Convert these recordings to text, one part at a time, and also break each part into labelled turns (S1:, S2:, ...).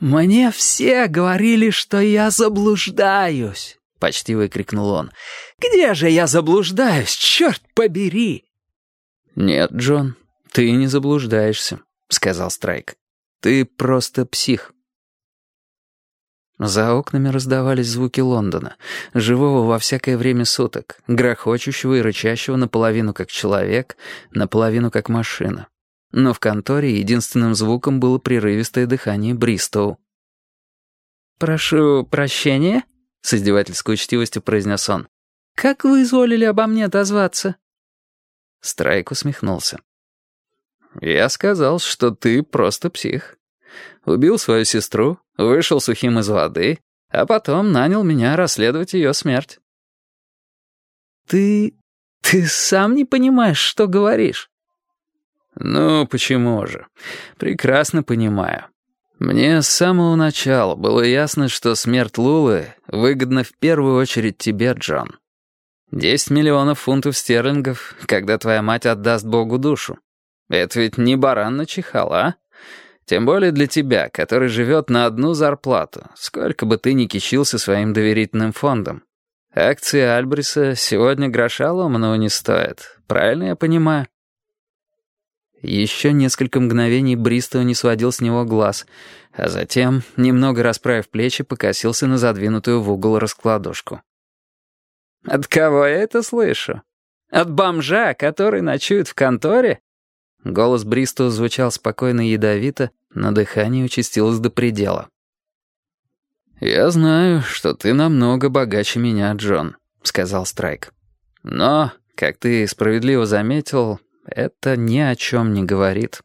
S1: «Мне все говорили, что я заблуждаюсь!» — почти выкрикнул он. «Где же я заблуждаюсь, черт побери!» «Нет, Джон, ты не заблуждаешься», — сказал Страйк. «Ты просто псих». За окнами раздавались звуки Лондона, живого во всякое время суток, грохочущего и рычащего наполовину как человек, наполовину как машина. Но в конторе единственным звуком было прерывистое дыхание Бристоу. «Прошу прощения?» — с издевательской учтивостью произнес он. «Как вы изволили обо мне отозваться?» Страйк усмехнулся. «Я сказал, что ты просто псих. Убил свою сестру, вышел сухим из воды, а потом нанял меня расследовать ее смерть». «Ты... ты сам не понимаешь, что говоришь?» «Ну, почему же? Прекрасно понимаю. Мне с самого начала было ясно, что смерть Лулы выгодна в первую очередь тебе, Джон. Десять миллионов фунтов стерлингов, когда твоя мать отдаст Богу душу. Это ведь не баран начихал, а? Тем более для тебя, который живет на одну зарплату, сколько бы ты ни кичился своим доверительным фондом. Акции Альбриса сегодня гроша ломаного не стоят, правильно я понимаю? Еще несколько мгновений Бристоу не сводил с него глаз, а затем, немного расправив плечи, покосился на задвинутую в угол раскладушку. «От кого я это слышу? От бомжа, который ночует в конторе?» Голос Бристоу звучал спокойно и ядовито, но дыхание участилось до предела. «Я знаю, что ты намного богаче меня, Джон», — сказал Страйк. «Но, как ты справедливо заметил, это ни о чем не говорит.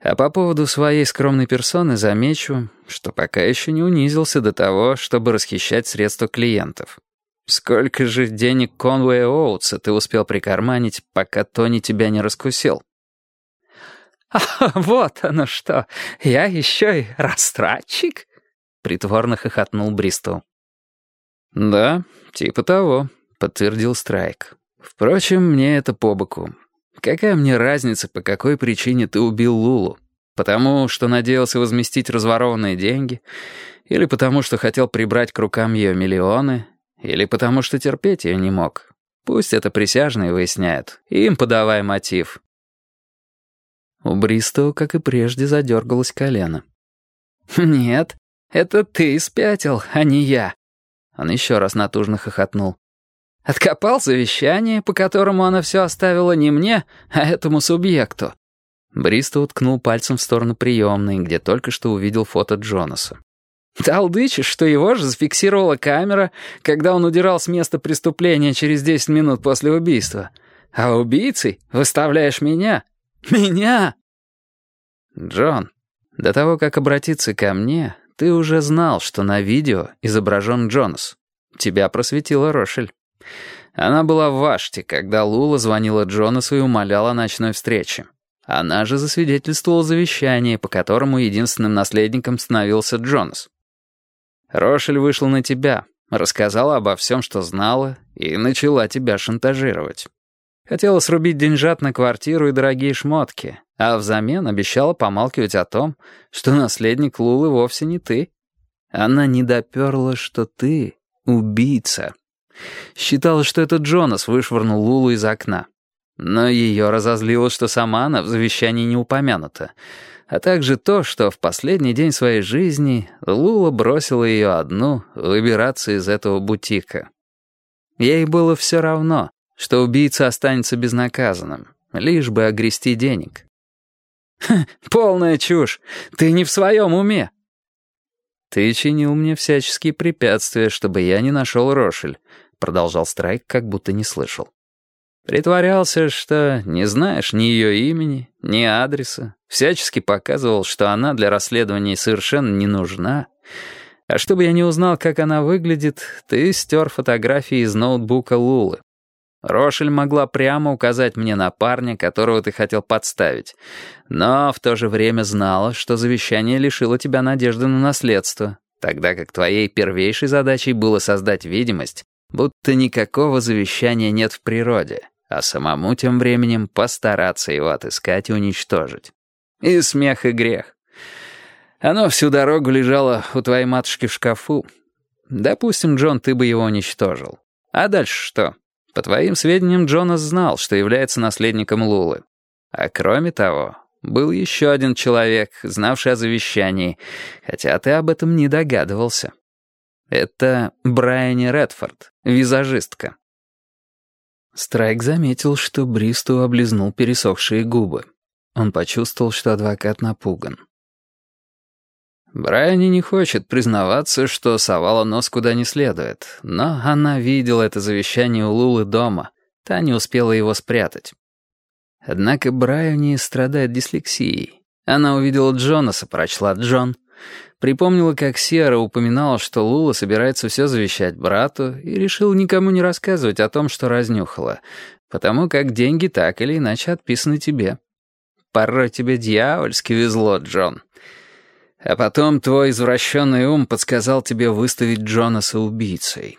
S1: А по поводу своей скромной персоны замечу, что пока еще не унизился до того, чтобы расхищать средства клиентов. Сколько же денег Конвея Оутса ты успел прикарманить, пока Тони тебя не раскусил? «А вот оно что! Я еще и растратчик!» — притворно хохотнул Бристоу. «Да, типа того», — подтвердил Страйк. «Впрочем, мне это по боку. Какая мне разница, по какой причине ты убил Лулу? Потому что надеялся возместить разворованные деньги? Или потому что хотел прибрать к рукам ее миллионы? Или потому что терпеть ее не мог? Пусть это присяжные выясняют. Им подавай мотив. У Бристоу, как и прежде, задергалось колено. «Нет, это ты спятил, а не я». Он еще раз натужно хохотнул. Откопал завещание, по которому она все оставила не мне, а этому субъекту». Бристо уткнул пальцем в сторону приемной, где только что увидел фото Джонаса. «Талдычишь, что его же зафиксировала камера, когда он удирал с места преступления через 10 минут после убийства. А убийцей выставляешь меня? Меня!» «Джон, до того, как обратиться ко мне, ты уже знал, что на видео изображен Джонас. Тебя просветила Рошель». Она была в Ваште, когда Лула звонила Джонасу и умоляла о ночной встрече. Она же засвидетельствовала завещание, по которому единственным наследником становился Джонас. Рошель вышла на тебя, рассказала обо всем, что знала, и начала тебя шантажировать. Хотела срубить деньжат на квартиру и дорогие шмотки, а взамен обещала помалкивать о том, что наследник Лулы вовсе не ты. Она не доперла, что ты — убийца. Считала, что это Джонас вышвырнул Лулу из окна. Но ее разозлило, что сама она в завещании не упомянута, а также то, что в последний день своей жизни Лула бросила ее одну выбираться из этого бутика. Ей было все равно, что убийца останется безнаказанным, лишь бы огрести денег. «Полная чушь! Ты не в своем уме!» «Ты чинил мне всяческие препятствия, чтобы я не нашел Рошель», продолжал Страйк, как будто не слышал. Притворялся, что не знаешь ни ее имени, ни адреса, всячески показывал, что она для расследования совершенно не нужна. А чтобы я не узнал, как она выглядит, ты стер фотографии из ноутбука Лулы. Рошель могла прямо указать мне на парня, которого ты хотел подставить, но в то же время знала, что завещание лишило тебя надежды на наследство, тогда как твоей первейшей задачей было создать видимость, Будто никакого завещания нет в природе, а самому тем временем постараться его отыскать и уничтожить. И смех, и грех. Оно всю дорогу лежало у твоей матушки в шкафу. Допустим, Джон, ты бы его уничтожил. А дальше что? По твоим сведениям, Джонас знал, что является наследником Лулы. А кроме того, был еще один человек, знавший о завещании, хотя ты об этом не догадывался. Это Брайани Редфорд, визажистка. Страйк заметил, что Бристу облизнул пересохшие губы. Он почувствовал, что адвокат напуган. Брайани не хочет признаваться, что совала нос куда не следует, но она видела это завещание у Лулы дома, та не успела его спрятать. Однако Брайани страдает дислексией. Она увидела Джонаса, прочла Джон, припомнила, как Сиара упоминала, что Лула собирается все завещать брату, и решила никому не рассказывать о том, что разнюхала, потому как деньги так или иначе отписаны тебе. Порой тебе дьявольски везло, Джон. А потом твой извращенный ум подсказал тебе выставить Джонаса убийцей.